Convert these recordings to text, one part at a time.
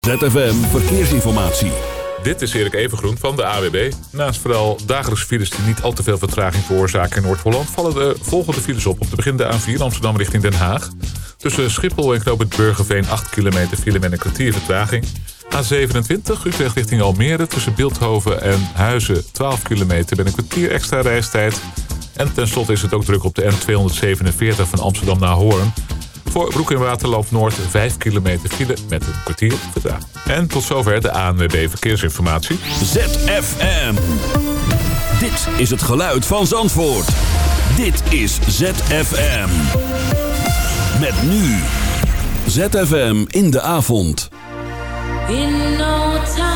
ZFM Verkeersinformatie. Dit is Erik Evengroen van de AWB. Naast vooral dagelijks files die niet al te veel vertraging veroorzaken in Noord-Holland... vallen de volgende files op. Op te begin de A4 Amsterdam richting Den Haag. Tussen Schiphol en Knoopend Burgerveen 8 kilometer file met een kwartier vertraging. A27 Utrecht richting Almere tussen Beeldhoven en Huizen 12 kilometer... met een kwartier extra reistijd. En tenslotte is het ook druk op de N247 van Amsterdam naar Hoorn... Voor Broek in Waterland Noord 5 kilometer file met een kwartier vertraging. En tot zover de ANWB Verkeersinformatie. ZFM. Dit is het geluid van Zandvoort. Dit is ZFM. Met nu. ZFM in de avond. In no time.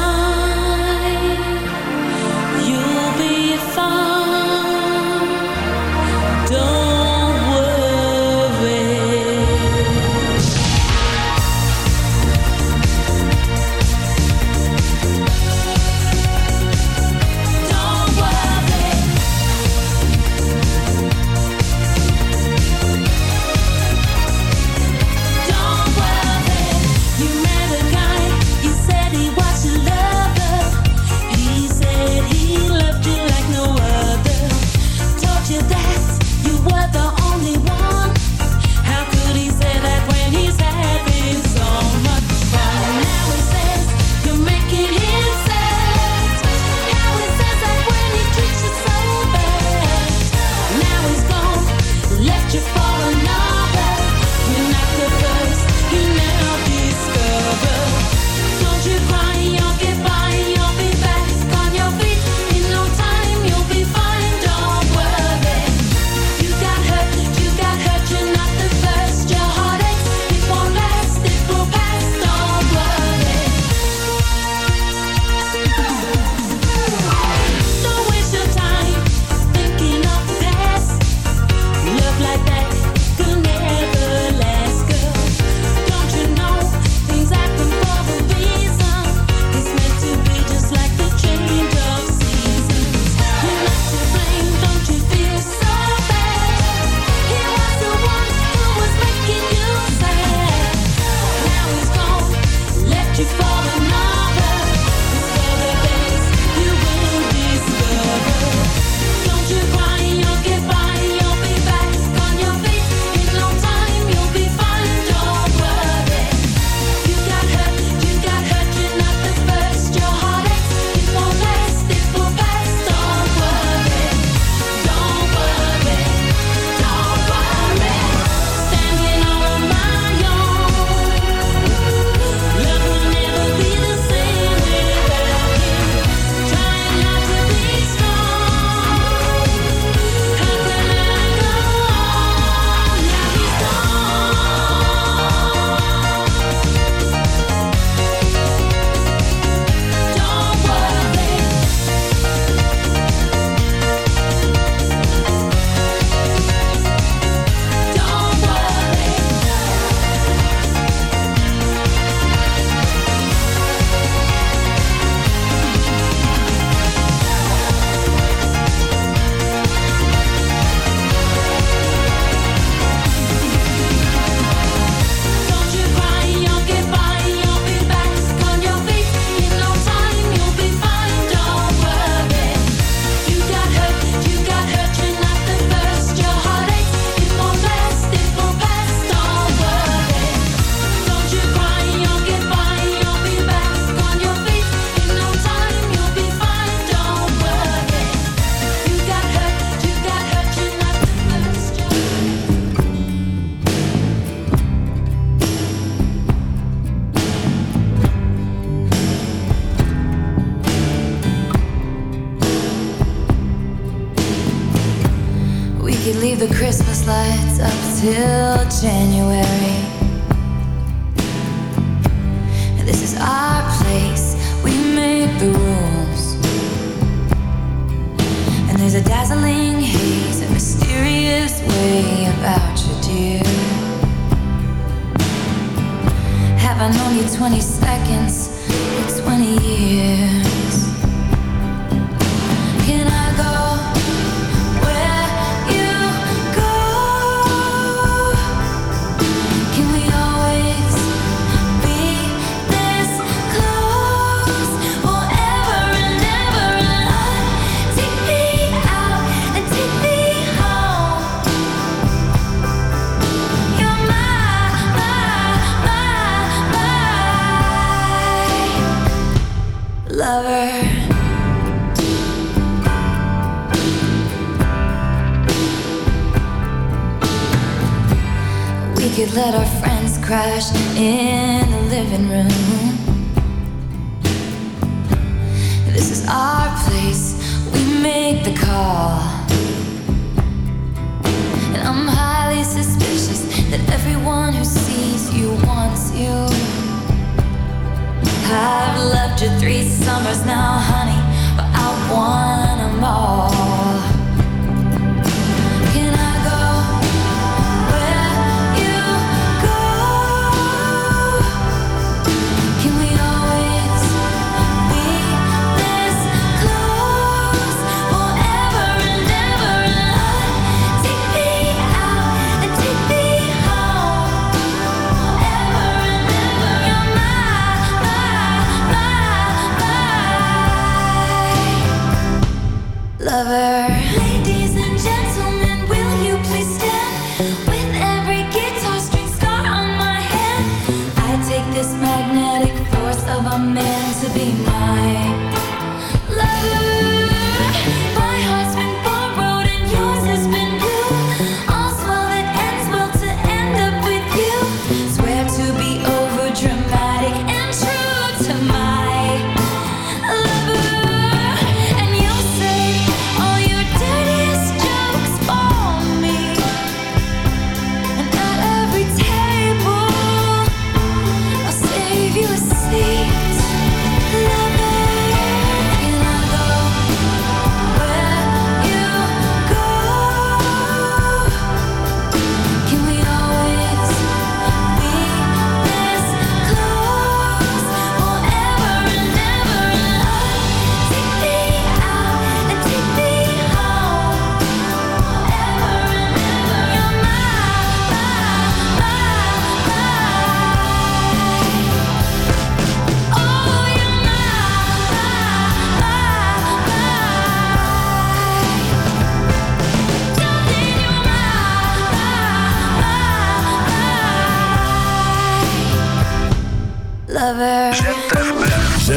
Three summers now.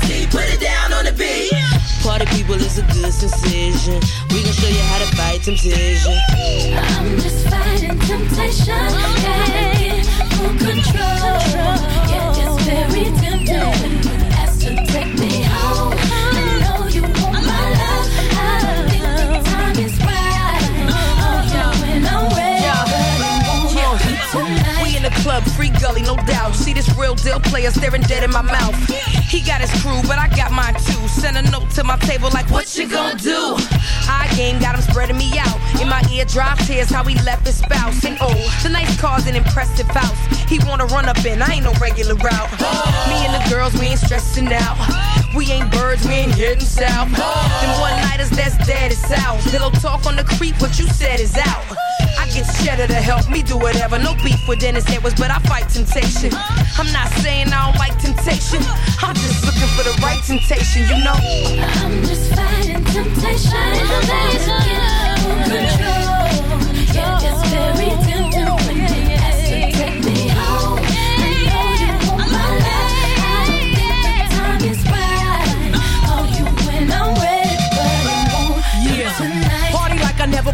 Missy, put it down on the beat. Party people, it's a good sensation. We gon' show you how to fight temptation. I'm just fighting temptation. Gotta get full control. Yeah, it's very tempting club, free gully, no doubt. See this real deal player staring dead in my mouth. He got his crew, but I got mine too. Send a note to my table like, what you gonna do? High game got him spreading me out. In my ear, drop tears how he left his spouse. And oh, nice car's an impressive house. He wanna run up in, I ain't no regular route. Me and the girls, we ain't stressing out. We ain't birds, we ain't heading south. Them one nighters that's dead is out. Pillow talk on the creep, what you said is out. Get cheddar to help me do whatever. No beef with Dennis Edwards, but I fight temptation. I'm not saying I don't like temptation. I'm just looking for the right temptation, you know. I'm just fighting temptation. Control. Yeah, it's very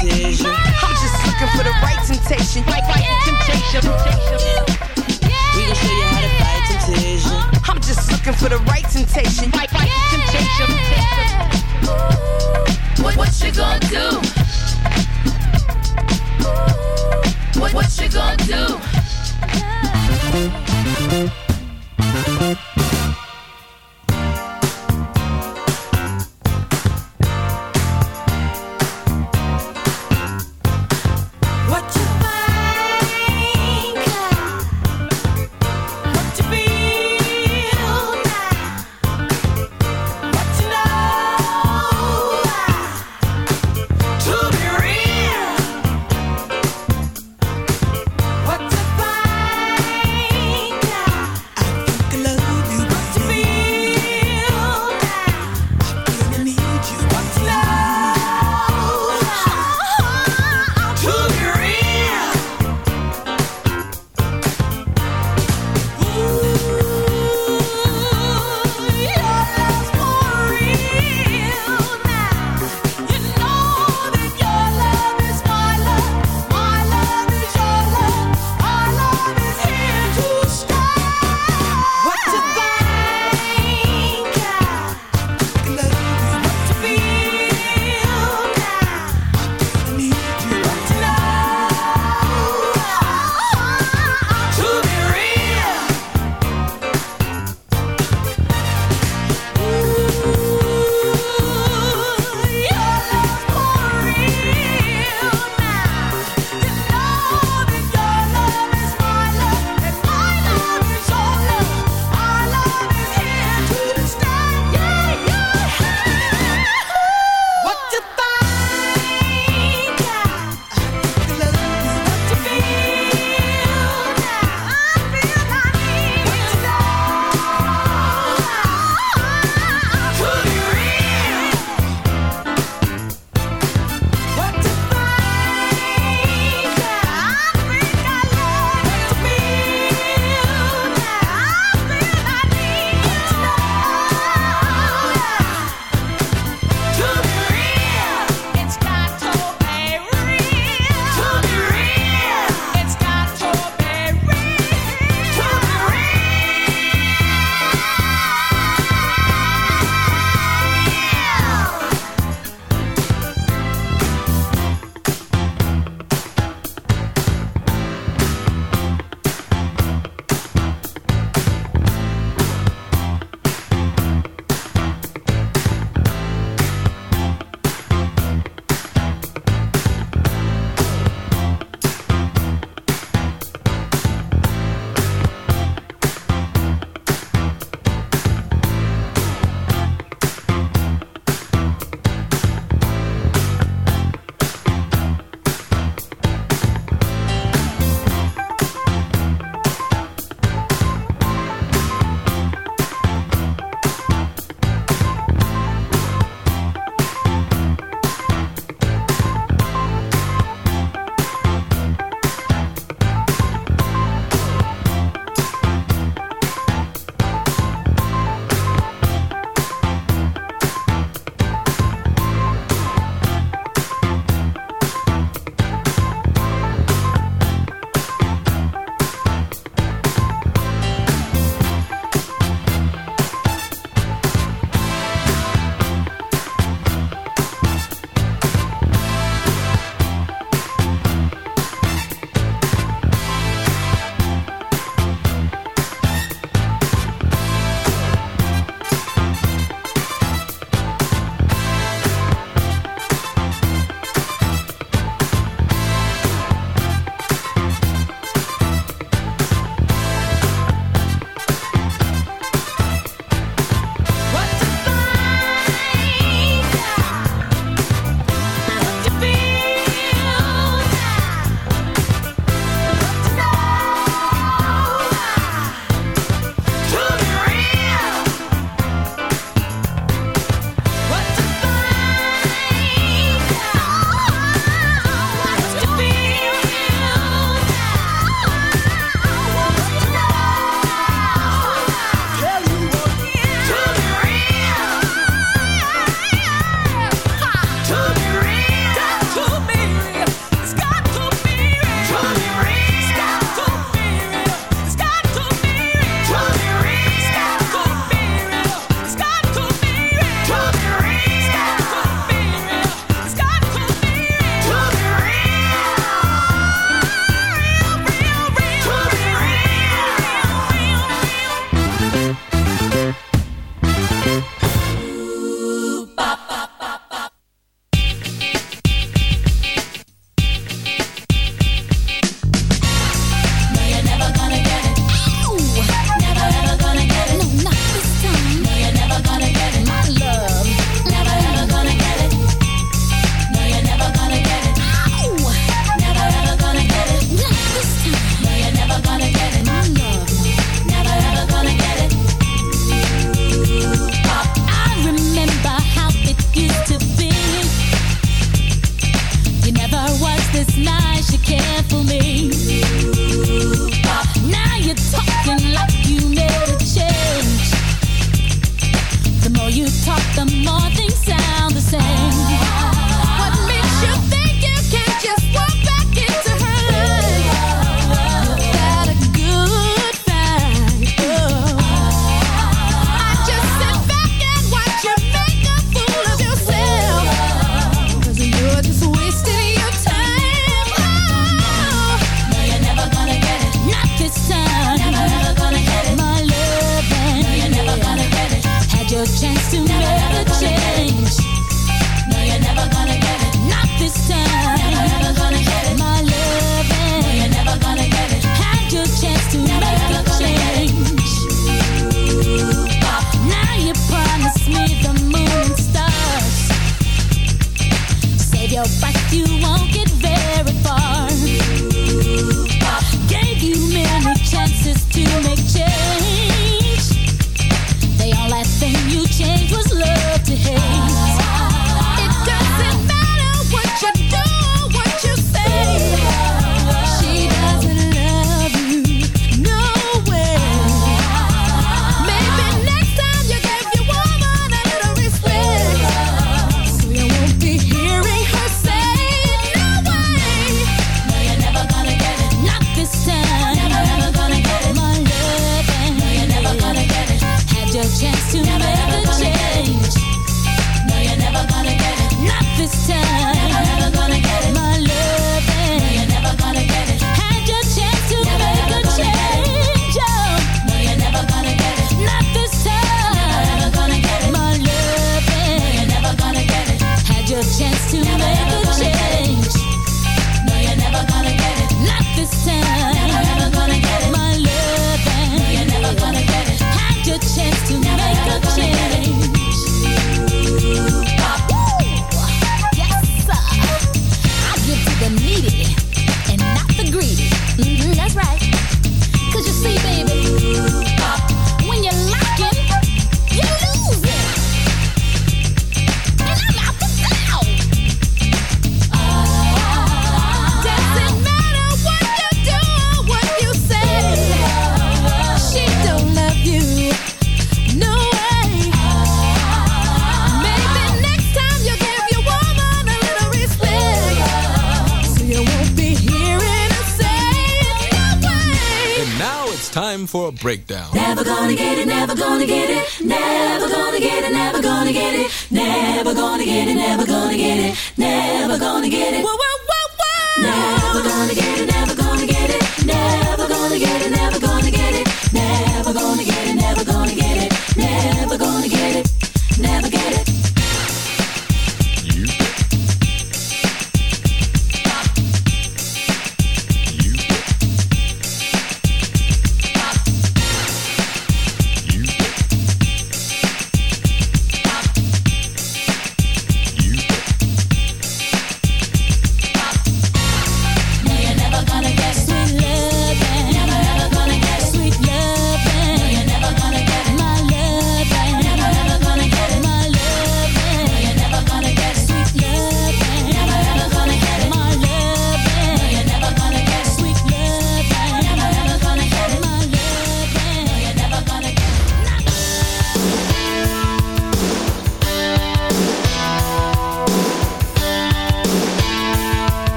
temptation. I'm just looking for the right temptation. Right, right temptation.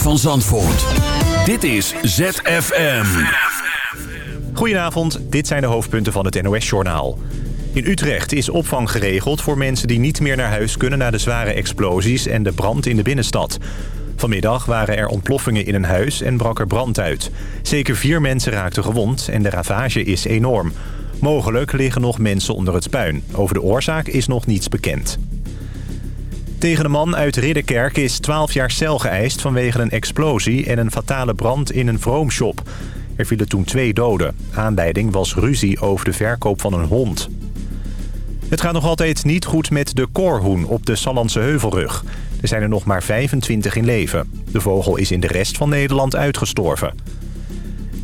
Van Zandvoort. Dit is ZFM. Goedenavond, dit zijn de hoofdpunten van het NOS-journaal. In Utrecht is opvang geregeld voor mensen die niet meer naar huis kunnen... na de zware explosies en de brand in de binnenstad. Vanmiddag waren er ontploffingen in een huis en brak er brand uit. Zeker vier mensen raakten gewond en de ravage is enorm. Mogelijk liggen nog mensen onder het puin. Over de oorzaak is nog niets bekend. Tegen de man uit Ridderkerk is 12 jaar cel geëist vanwege een explosie en een fatale brand in een vroomshop. Er vielen toen twee doden. Aanleiding was ruzie over de verkoop van een hond. Het gaat nog altijd niet goed met de koorhoen op de Sallandse Heuvelrug. Er zijn er nog maar 25 in leven. De vogel is in de rest van Nederland uitgestorven.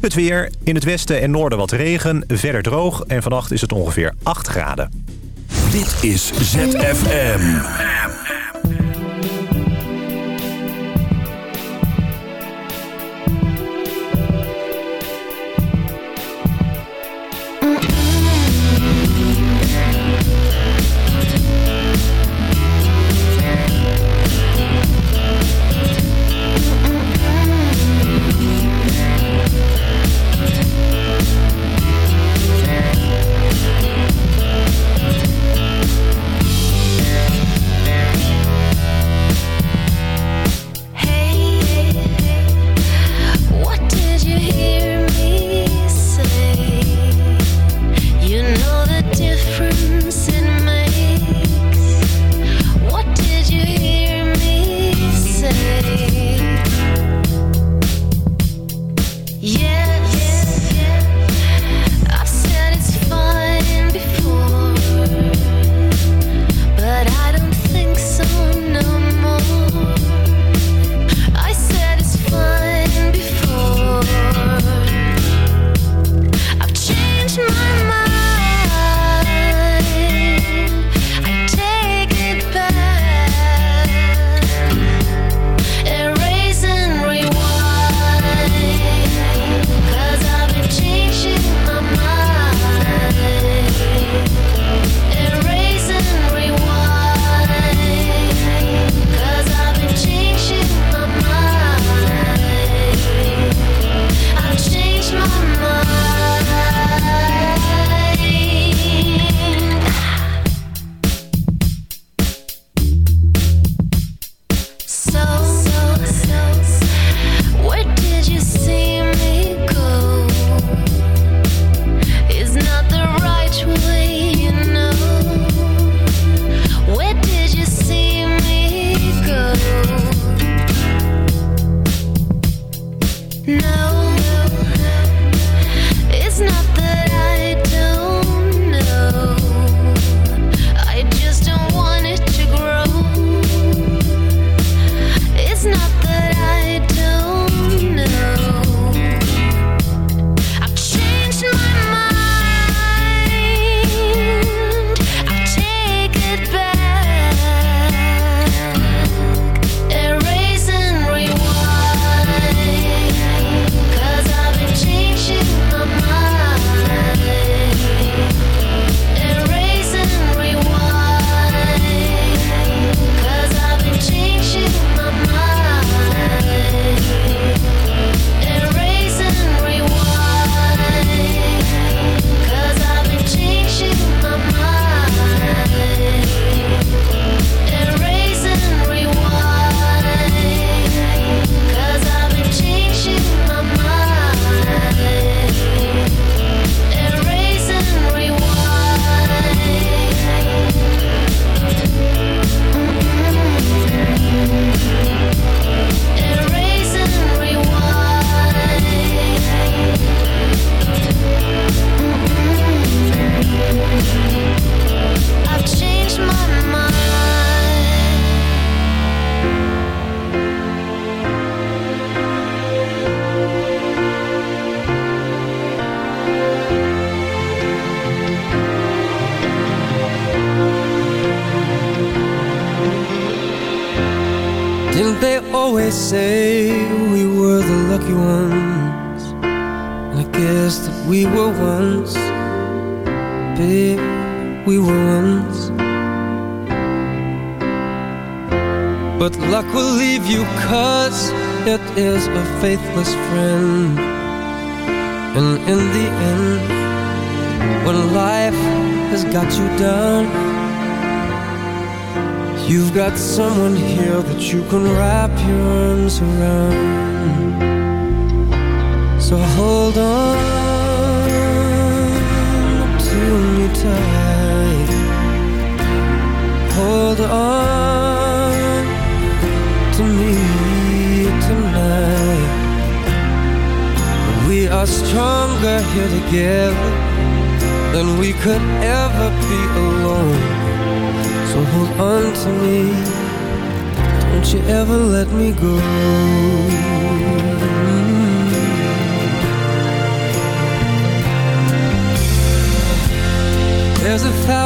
Het weer, in het westen en noorden wat regen, verder droog... en vannacht is het ongeveer 8 graden. Dit is ZFM.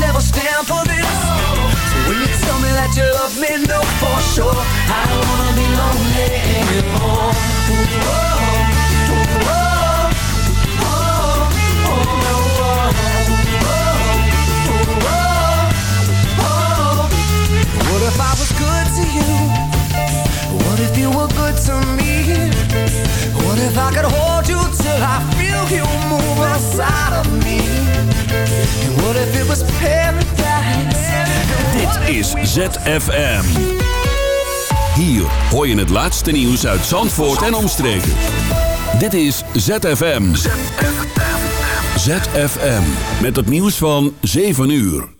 Never stand for this. So when you tell me that you love me, know for sure. I don't wanna be lonely anymore. What if I was good to you? What if you were good to me? If I could hold you till I feel you move inside of me? And what if it was paradise? Dit is ZFM. Hier hoor je het laatste nieuws uit Zandvoort en omstreken. Dit is ZFM. ZFM. Met het nieuws van 7 uur.